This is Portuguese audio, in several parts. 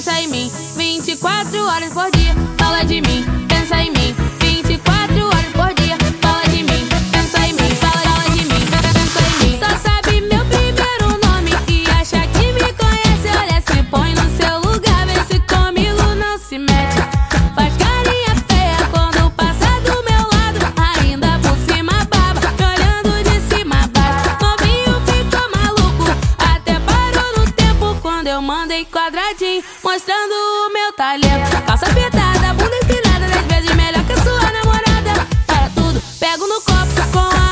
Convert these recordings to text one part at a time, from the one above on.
pensa em mim. 24 horas por dia, fala de mim, pensa em mim. talento. Calça apertada, bunda empinada, dez vezes melhor que a sua namorada. Para tudo, pego no copo com a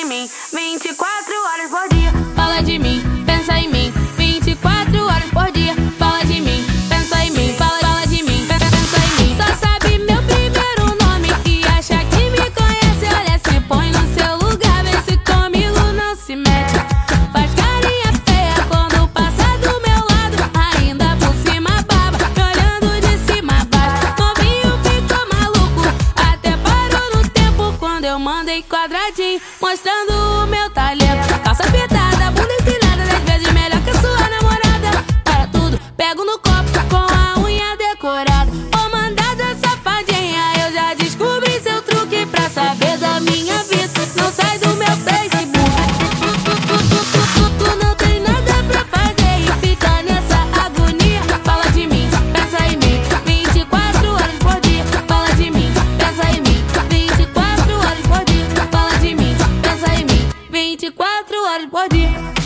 mim 24 horas por dia. Fala de mim, pensa em mim 24 horas por dia. Fala de mim, pensa em mim. Fala, fala de mim, pensa em mim. Só sabe meu primeiro nome e acha que me conhece. Olha, se põe no seu lugar, vê se comigo não se mete. Faz carinha feia quando passa do meu lado. Ainda por cima baba, me olhando de cima a baixo. Novinho ficou maluco, até parou no tempo quando eu mandei quadradinho mostrando o meu talento. 24 al 10.